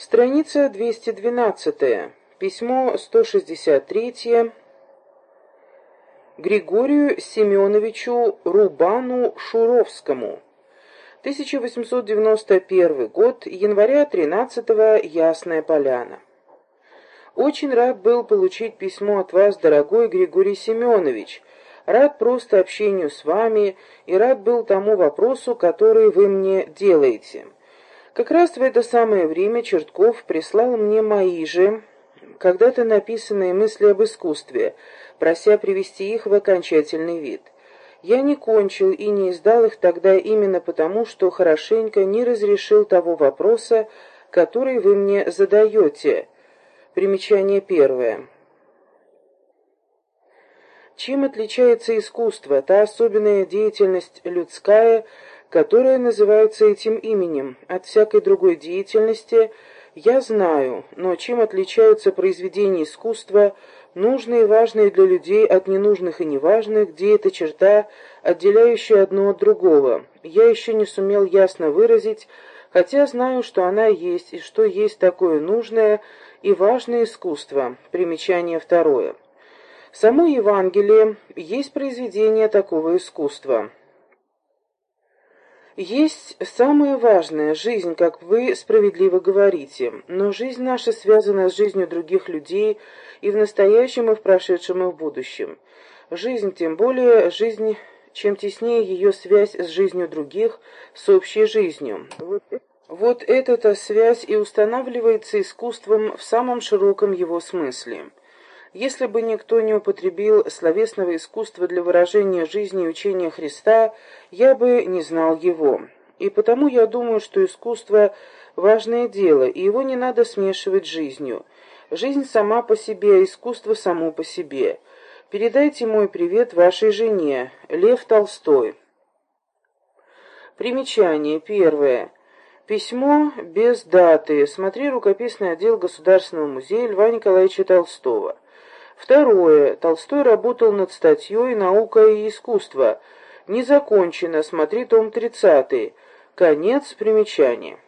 Страница 212. Письмо 163. Григорию Семеновичу Рубану Шуровскому. 1891 год, января 13 -го, Ясная Поляна. Очень рад был получить письмо от вас, дорогой Григорий Семенович. Рад просто общению с вами и рад был тому вопросу, который вы мне делаете. Как раз в это самое время Чертков прислал мне мои же, когда-то написанные мысли об искусстве, прося привести их в окончательный вид. Я не кончил и не издал их тогда именно потому, что хорошенько не разрешил того вопроса, который вы мне задаете. Примечание первое. Чем отличается искусство, та особенная деятельность людская, которая называется этим именем, от всякой другой деятельности, я знаю, но чем отличаются произведения искусства, нужные и важные для людей от ненужных и неважных, где эта черта, отделяющая одно от другого, я еще не сумел ясно выразить, хотя знаю, что она есть и что есть такое нужное и важное искусство. Примечание второе. Само Евангелие есть произведение такого искусства. Есть самое важное – жизнь, как вы справедливо говорите, но жизнь наша связана с жизнью других людей и в настоящем, и в прошедшем, и в будущем. Жизнь, тем более, жизнь, чем теснее ее связь с жизнью других, с общей жизнью. Вот эта связь и устанавливается искусством в самом широком его смысле. Если бы никто не употребил словесного искусства для выражения жизни и учения Христа, я бы не знал его. И потому я думаю, что искусство – важное дело, и его не надо смешивать с жизнью. Жизнь сама по себе, а искусство само по себе. Передайте мой привет вашей жене, Лев Толстой. Примечание. Первое. Письмо без даты. Смотри рукописный отдел Государственного музея Льва Николаевича Толстого. Второе. Толстой работал над статьей «Наука и искусство». Не закончено. Смотри том 30. Конец примечания.